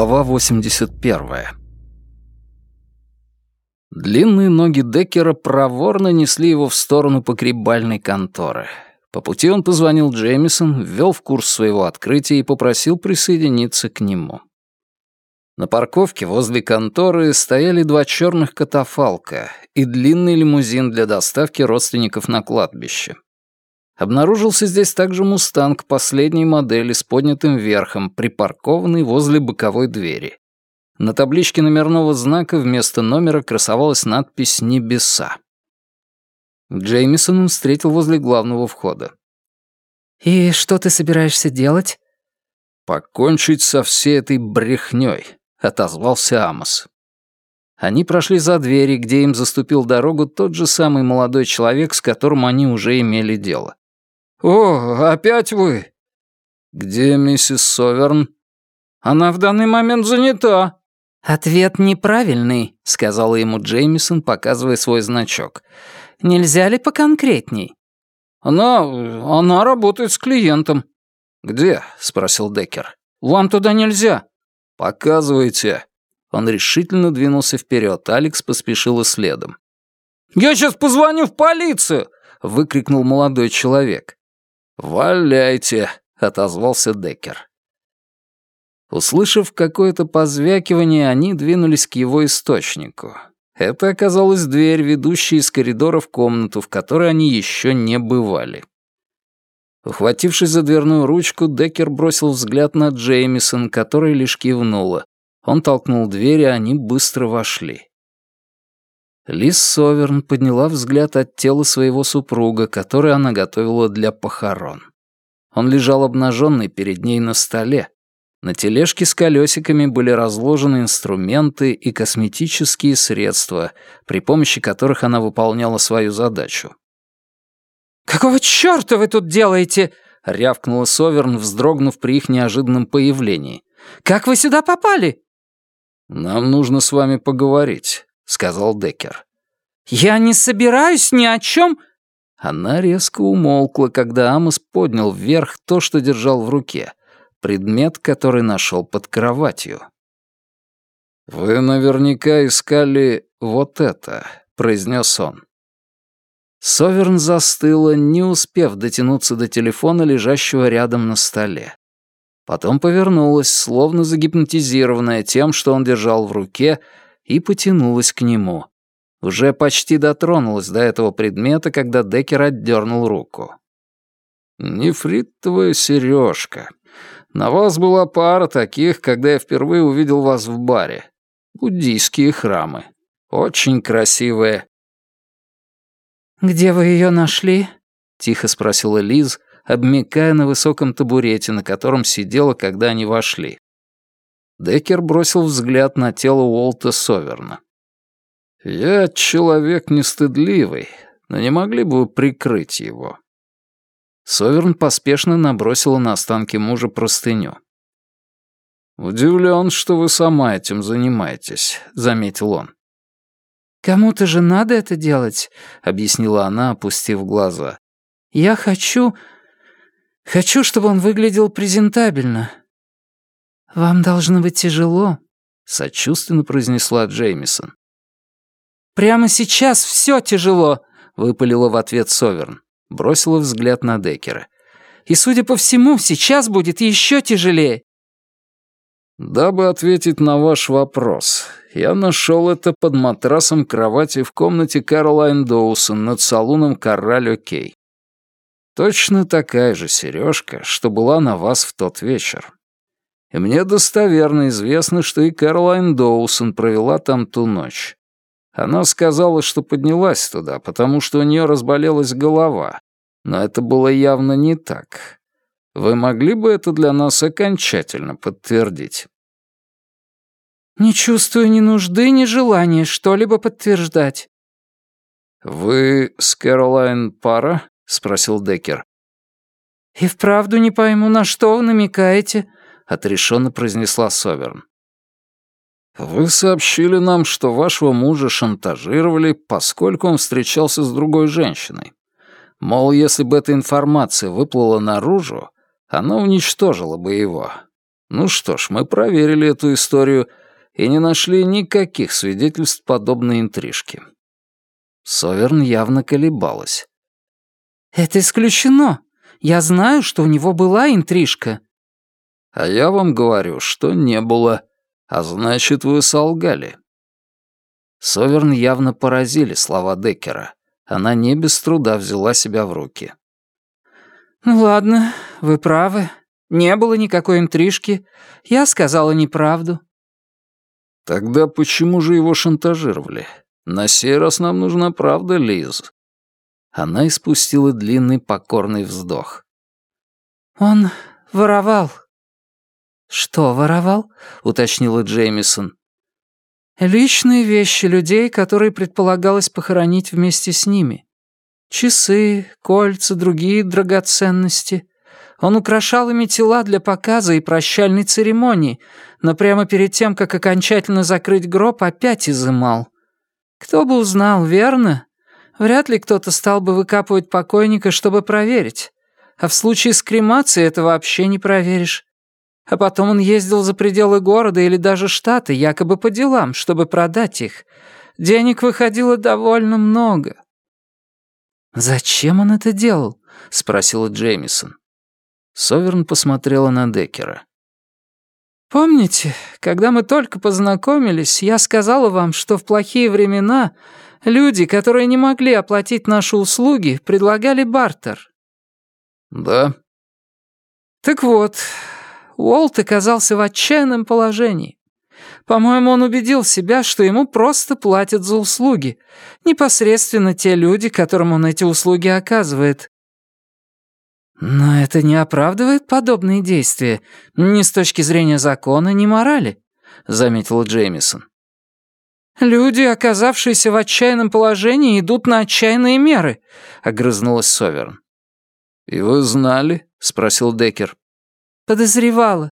Глава 81. Длинные ноги Деккера проворно несли его в сторону погребальной конторы. По пути он позвонил Джеймисон, ввел в курс своего открытия и попросил присоединиться к нему. На парковке возле конторы стояли два черных катафалка и длинный лимузин для доставки родственников на кладбище. Обнаружился здесь также «Мустанг» последней модели с поднятым верхом, припаркованный возле боковой двери. На табличке номерного знака вместо номера красовалась надпись «Небеса». Джеймисон он встретил возле главного входа. «И что ты собираешься делать?» «Покончить со всей этой брехнёй», — отозвался Амос. Они прошли за двери, где им заступил дорогу тот же самый молодой человек, с которым они уже имели дело. «О, опять вы?» «Где миссис Соверн?» «Она в данный момент занята». «Ответ неправильный», — сказала ему Джеймисон, показывая свой значок. «Нельзя ли поконкретней?» «Она... она работает с клиентом». «Где?» — спросил Деккер. «Вам туда нельзя». «Показывайте». Он решительно двинулся вперед, Алекс поспешила следом. «Я сейчас позвоню в полицию!» — выкрикнул молодой человек. «Валяйте!» — отозвался Деккер. Услышав какое-то позвякивание, они двинулись к его источнику. Это оказалась дверь, ведущая из коридора в комнату, в которой они еще не бывали. Ухватившись за дверную ручку, Деккер бросил взгляд на Джеймисон, которая лишь кивнула. Он толкнул дверь, и они быстро вошли. Лиз Соверн подняла взгляд от тела своего супруга, которое она готовила для похорон. Он лежал обнаженный перед ней на столе. На тележке с колесиками были разложены инструменты и косметические средства, при помощи которых она выполняла свою задачу. «Какого чёрта вы тут делаете?» — рявкнула Соверн, вздрогнув при их неожиданном появлении. «Как вы сюда попали?» «Нам нужно с вами поговорить», сказал Деккер. «Я не собираюсь ни о чем...» Она резко умолкла, когда Амос поднял вверх то, что держал в руке, предмет, который нашел под кроватью. «Вы наверняка искали вот это», — произнес он. Соверн застыла, не успев дотянуться до телефона, лежащего рядом на столе. Потом повернулась, словно загипнотизированная тем, что он держал в руке, и потянулась к нему. Уже почти дотронулась до этого предмета, когда Деккер отдернул руку. «Нефритовая сережка. На вас была пара таких, когда я впервые увидел вас в баре. Буддийские храмы. Очень красивые». «Где вы ее нашли?» — тихо спросила Лиз, обмякая на высоком табурете, на котором сидела, когда они вошли. Деккер бросил взгляд на тело Уолта Соверна. «Я человек нестыдливый, но не могли бы вы прикрыть его?» Соверн поспешно набросила на останки мужа простыню. «Удивлен, что вы сама этим занимаетесь», — заметил он. «Кому-то же надо это делать», — объяснила она, опустив глаза. «Я хочу... хочу, чтобы он выглядел презентабельно. «Вам должно быть тяжело», — сочувственно произнесла Джеймисон. «Прямо сейчас все тяжело», — выпалила в ответ Соверн. Бросила взгляд на Деккера. «И, судя по всему, сейчас будет еще тяжелее». «Дабы ответить на ваш вопрос, я нашел это под матрасом кровати в комнате Кэролайн Доусон над салоном Корраль Окей. Точно такая же сережка, что была на вас в тот вечер и мне достоверно известно, что и Кэролайн Доусон провела там ту ночь. Она сказала, что поднялась туда, потому что у нее разболелась голова, но это было явно не так. Вы могли бы это для нас окончательно подтвердить? «Не чувствую ни нужды, ни желания что-либо подтверждать». «Вы с Кэролайн пара?» — спросил Деккер. «И вправду не пойму, на что вы намекаете?» Отрешенно произнесла Соверн. «Вы сообщили нам, что вашего мужа шантажировали, поскольку он встречался с другой женщиной. Мол, если бы эта информация выплыла наружу, она уничтожила бы его. Ну что ж, мы проверили эту историю и не нашли никаких свидетельств подобной интрижки. Соверн явно колебалась. «Это исключено. Я знаю, что у него была интрижка». «А я вам говорю, что не было. А значит, вы солгали». Соверн явно поразили слова Деккера. Она не без труда взяла себя в руки. «Ну ладно, вы правы. Не было никакой интрижки. Я сказала неправду». «Тогда почему же его шантажировали? На сей раз нам нужна правда, Лиз». Она испустила длинный покорный вздох. «Он воровал». «Что воровал?» — уточнила Джеймисон. «Личные вещи людей, которые предполагалось похоронить вместе с ними. Часы, кольца, другие драгоценности. Он украшал ими тела для показа и прощальной церемонии, но прямо перед тем, как окончательно закрыть гроб, опять изымал. Кто бы узнал, верно? Вряд ли кто-то стал бы выкапывать покойника, чтобы проверить. А в случае с кремацией это вообще не проверишь. А потом он ездил за пределы города или даже штата, якобы по делам, чтобы продать их. Денег выходило довольно много. «Зачем он это делал?» — спросила Джеймисон. Соверн посмотрела на Деккера. «Помните, когда мы только познакомились, я сказала вам, что в плохие времена люди, которые не могли оплатить наши услуги, предлагали бартер?» «Да». «Так вот, Уолт оказался в отчаянном положении. По-моему, он убедил себя, что ему просто платят за услуги, непосредственно те люди, которым он эти услуги оказывает. Но это не оправдывает подобные действия, ни с точки зрения закона, ни морали, заметила Джеймисон. «Люди, оказавшиеся в отчаянном положении, идут на отчаянные меры», — огрызнулась Соверн. «И вы знали?» — спросил Деккер. «Подозревала.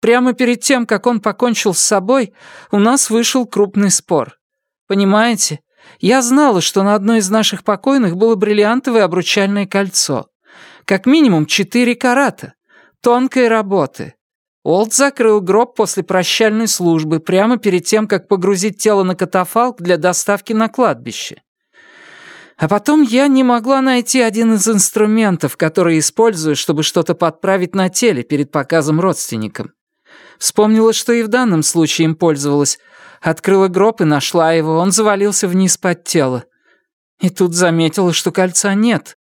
Прямо перед тем, как он покончил с собой, у нас вышел крупный спор. Понимаете, я знала, что на одной из наших покойных было бриллиантовое обручальное кольцо. Как минимум четыре карата. Тонкой работы. Олд закрыл гроб после прощальной службы прямо перед тем, как погрузить тело на катафалк для доставки на кладбище. А потом я не могла найти один из инструментов, которые использую, чтобы что-то подправить на теле перед показом родственникам. Вспомнила, что и в данном случае им пользовалась. Открыла гроб и нашла его, он завалился вниз под тело. И тут заметила, что кольца нет.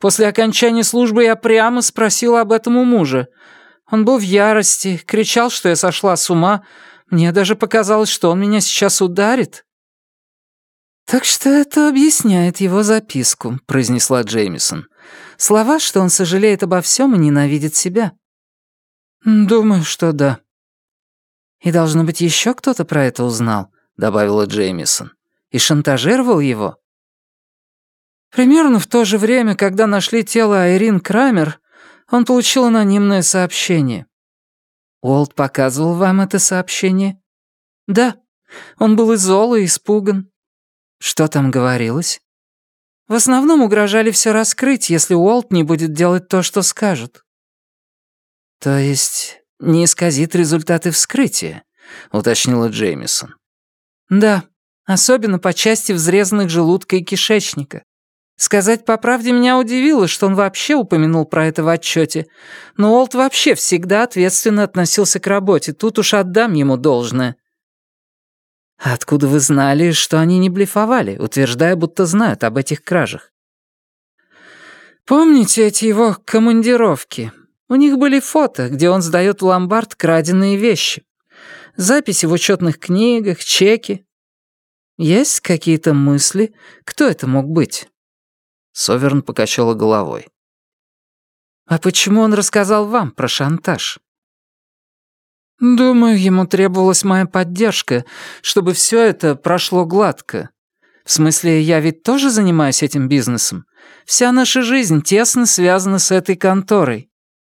После окончания службы я прямо спросила об этом у мужа. Он был в ярости, кричал, что я сошла с ума. Мне даже показалось, что он меня сейчас ударит. «Так что это объясняет его записку», — произнесла Джеймисон. «Слова, что он сожалеет обо всем и ненавидит себя». «Думаю, что да», «И должно быть еще кто-то про это узнал», — добавила Джеймисон. «И шантажировал его?» Примерно в то же время, когда нашли тело Айрин Крамер, он получил анонимное сообщение. Уолт показывал вам это сообщение? Да. Он был и зол, и испуган. Что там говорилось? В основном угрожали все раскрыть, если Уолт не будет делать то, что скажут. То есть не исказит результаты вскрытия», — уточнила Джеймисон. «Да, особенно по части взрезанных желудка и кишечника. Сказать по правде меня удивило, что он вообще упомянул про это в отчете. Но Олд вообще всегда ответственно относился к работе, тут уж отдам ему должное». «Откуда вы знали, что они не блефовали, утверждая, будто знают об этих кражах?» «Помните эти его командировки?» У них были фото, где он сдает в ломбард краденые вещи. Записи в учетных книгах, чеки. Есть какие-то мысли, кто это мог быть?» Соверн покачала головой. «А почему он рассказал вам про шантаж?» «Думаю, ему требовалась моя поддержка, чтобы все это прошло гладко. В смысле, я ведь тоже занимаюсь этим бизнесом. Вся наша жизнь тесно связана с этой конторой.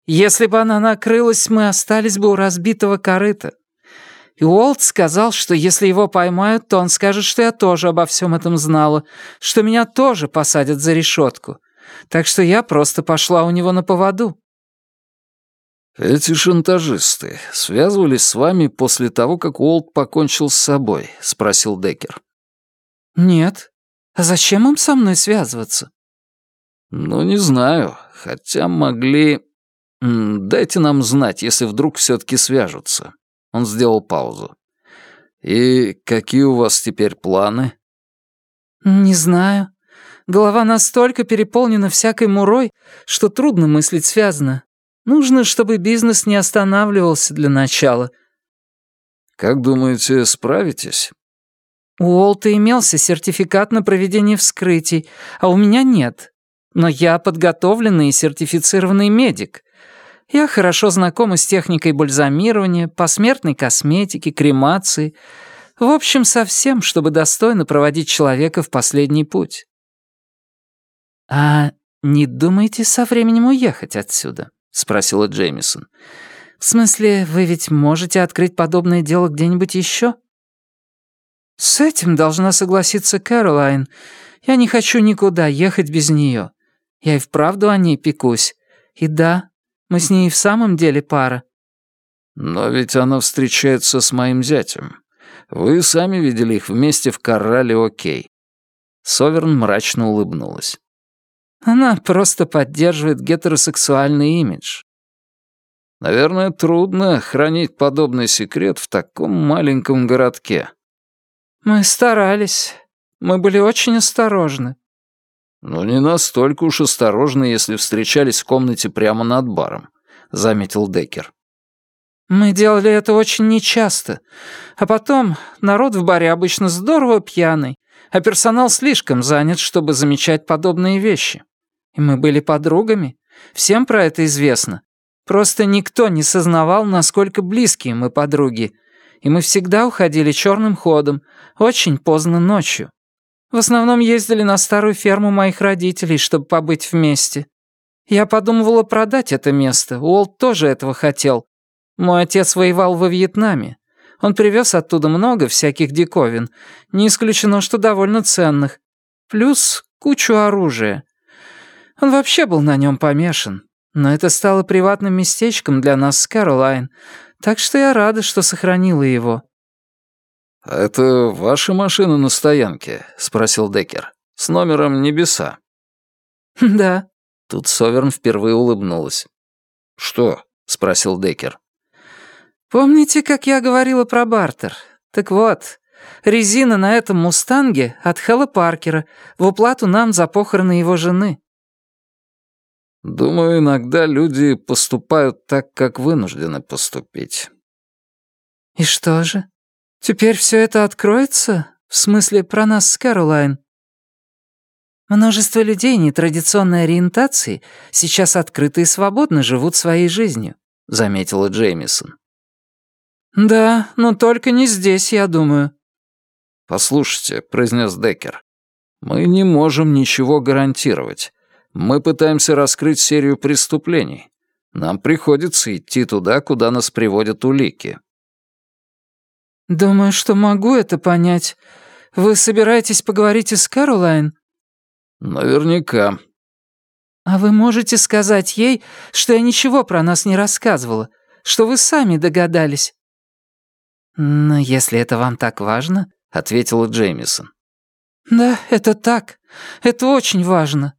Если бы она накрылась, мы остались бы у разбитого корыта. И Уолт сказал, что если его поймают, то он скажет, что я тоже обо всем этом знала, что меня тоже посадят за решетку. Так что я просто пошла у него на поводу. «Эти шантажисты связывались с вами после того, как Уолт покончил с собой?» — спросил Деккер. «Нет. А зачем им со мной связываться?» «Ну, не знаю. Хотя могли... Дайте нам знать, если вдруг все-таки свяжутся». Он сделал паузу. «И какие у вас теперь планы?» «Не знаю. Голова настолько переполнена всякой мурой, что трудно мыслить связано. Нужно, чтобы бизнес не останавливался для начала». «Как думаете, справитесь?» «У Уолта имелся сертификат на проведение вскрытий, а у меня нет. Но я подготовленный и сертифицированный медик. Я хорошо знакома с техникой бальзамирования, посмертной косметики, кремации. В общем, со всем, чтобы достойно проводить человека в последний путь». «А не думаете со временем уехать отсюда?» — спросила Джеймисон. «В смысле, вы ведь можете открыть подобное дело где-нибудь еще?» «С этим должна согласиться Кэролайн. Я не хочу никуда ехать без нее. Я и вправду о ней пекусь. И да, мы с ней в самом деле пара». «Но ведь она встречается с моим зятем. Вы сами видели их вместе в Коррале Окей». Соверн мрачно улыбнулась. Она просто поддерживает гетеросексуальный имидж. Наверное, трудно хранить подобный секрет в таком маленьком городке. Мы старались. Мы были очень осторожны. Ну, не настолько уж осторожны, если встречались в комнате прямо над баром, заметил Деккер. Мы делали это очень нечасто. А потом народ в баре обычно здорово пьяный, а персонал слишком занят, чтобы замечать подобные вещи. И мы были подругами. Всем про это известно. Просто никто не сознавал, насколько близкие мы подруги. И мы всегда уходили черным ходом, очень поздно ночью. В основном ездили на старую ферму моих родителей, чтобы побыть вместе. Я подумывала продать это место, Уолт тоже этого хотел. Мой отец воевал во Вьетнаме. Он привез оттуда много всяких диковин, не исключено, что довольно ценных. Плюс кучу оружия. Он вообще был на нем помешан. Но это стало приватным местечком для нас с Кэролайн, так что я рада, что сохранила его». «Это ваша машина на стоянке?» — спросил Деккер. «С номером «Небеса». «Да». Тут Соверн впервые улыбнулась. «Что?» — спросил Деккер. «Помните, как я говорила про бартер? Так вот, резина на этом «Мустанге» от Хэлла Паркера в уплату нам за похороны его жены. Думаю, иногда люди поступают так, как вынуждены поступить. И что же? Теперь все это откроется? В смысле, про нас с Кэролайн? Множество людей нетрадиционной ориентации сейчас открыто и свободно живут своей жизнью, заметила Джеймисон. Да, но только не здесь, я думаю. Послушайте, произнес Деккер, мы не можем ничего гарантировать. Мы пытаемся раскрыть серию преступлений. Нам приходится идти туда, куда нас приводят улики». «Думаю, что могу это понять. Вы собираетесь поговорить с Кэролайн?» «Наверняка». «А вы можете сказать ей, что я ничего про нас не рассказывала, что вы сами догадались?» «Но если это вам так важно», — ответила Джеймисон. «Да, это так. Это очень важно.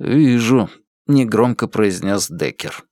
«Вижу», — негромко произнес Деккер.